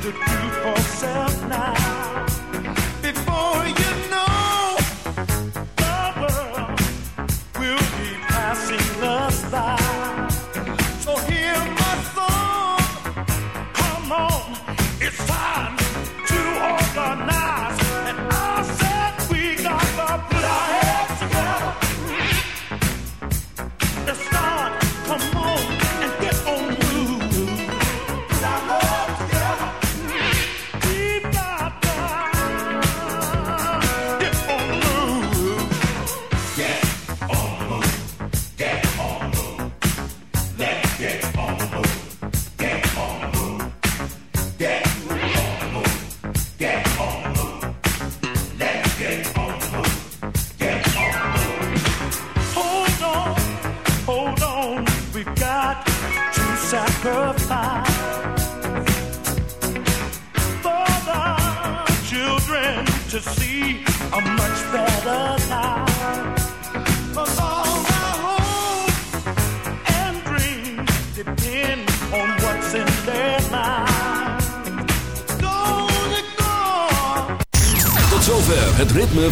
to do for self now.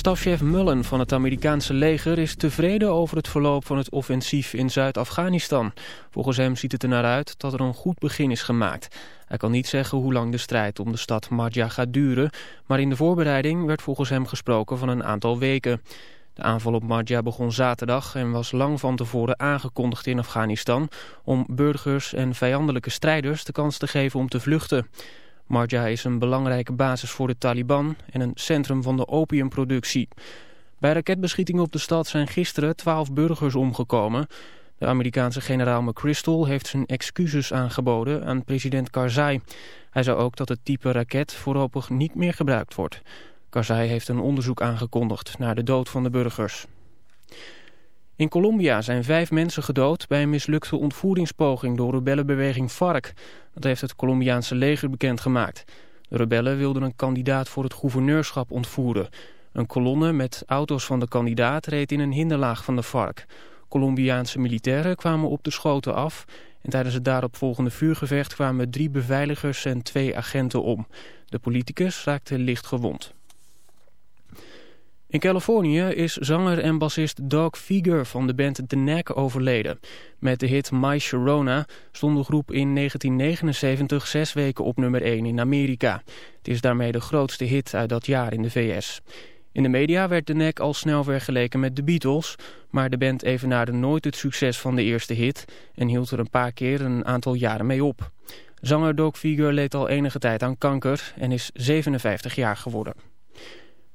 Stafchef Mullen van het Amerikaanse leger is tevreden over het verloop van het offensief in Zuid-Afghanistan. Volgens hem ziet het er naar uit dat er een goed begin is gemaakt. Hij kan niet zeggen hoe lang de strijd om de stad Madja gaat duren, maar in de voorbereiding werd volgens hem gesproken van een aantal weken. De aanval op Madja begon zaterdag en was lang van tevoren aangekondigd in Afghanistan om burgers en vijandelijke strijders de kans te geven om te vluchten. Marja is een belangrijke basis voor de Taliban en een centrum van de opiumproductie. Bij raketbeschietingen op de stad zijn gisteren twaalf burgers omgekomen. De Amerikaanse generaal McChrystal heeft zijn excuses aangeboden aan president Karzai. Hij zei ook dat het type raket voorlopig niet meer gebruikt wordt. Karzai heeft een onderzoek aangekondigd naar de dood van de burgers. In Colombia zijn vijf mensen gedood bij een mislukte ontvoeringspoging door rebellenbeweging FARC. Dat heeft het Colombiaanse leger bekendgemaakt. De rebellen wilden een kandidaat voor het gouverneurschap ontvoeren. Een kolonne met auto's van de kandidaat reed in een hinderlaag van de FARC. Colombiaanse militairen kwamen op de schoten af... en tijdens het daaropvolgende vuurgevecht kwamen drie beveiligers en twee agenten om. De politicus raakte licht gewond. In Californië is zanger en bassist Doug Fieger van de band The Knack overleden. Met de hit My Sharona stond de groep in 1979 zes weken op nummer 1 in Amerika. Het is daarmee de grootste hit uit dat jaar in de VS. In de media werd The Knack al snel vergeleken met de Beatles... maar de band evenaarde nooit het succes van de eerste hit... en hield er een paar keer een aantal jaren mee op. Zanger Doug Fieger leed al enige tijd aan kanker en is 57 jaar geworden.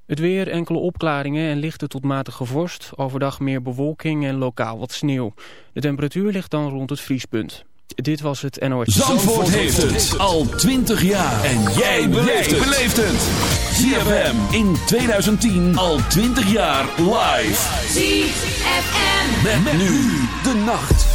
Het weer, enkele opklaringen en lichte tot matige vorst. Overdag meer bewolking en lokaal wat sneeuw. De temperatuur ligt dan rond het vriespunt. Dit was het NOS. Zandvoort, Zandvoort heeft het al 20 jaar. En jij beleeft het. ZFM in 2010 al 20 jaar live. ZFM. Met, met nu de nacht.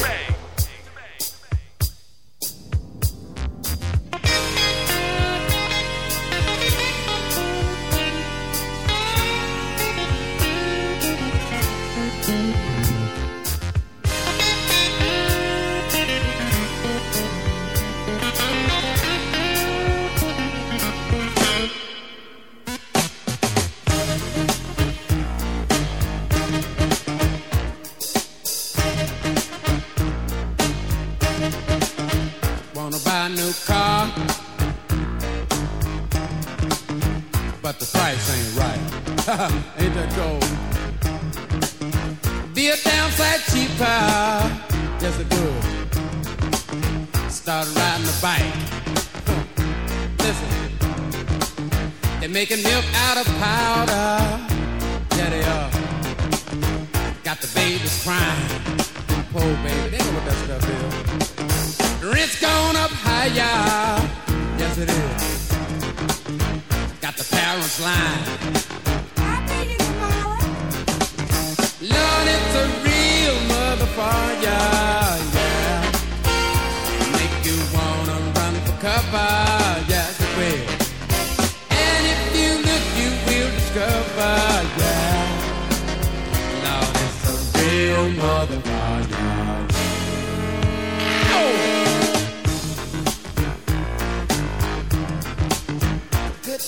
Good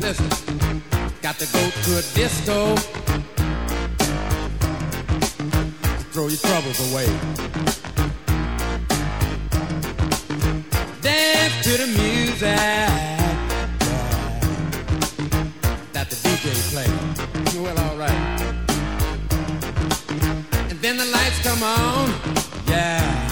Listen, got to go to a disco. Throw your troubles away. Dance to the music that the DJ plays. Well, all right. And then the lights come on. Yeah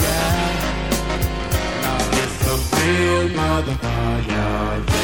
Sealed by the fire.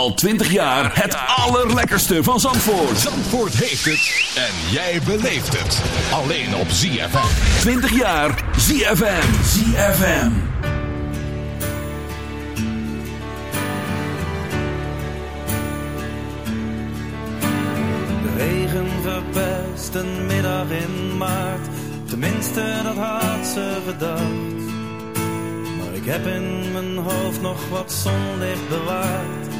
Al 20 jaar het allerlekkerste van Zandvoort. Zandvoort heeft het en jij beleeft het. Alleen op ZFM. 20 jaar ZFM. ZFM. De regen verpest een middag in maart. Tenminste, dat had ze gedacht. Maar ik heb in mijn hoofd nog wat zonlicht bewaard.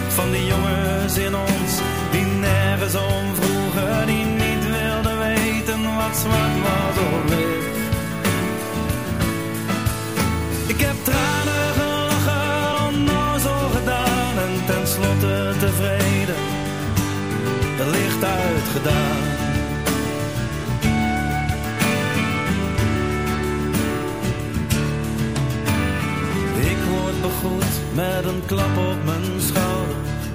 van die jongens in ons die nergens om vroegen, die niet wilden weten wat zwart was of wit. Ik heb tranen gelachen, onnozel gedaan en tenslotte tevreden, het licht uitgedaan. Ik word begroet met een klap op mijn schouder.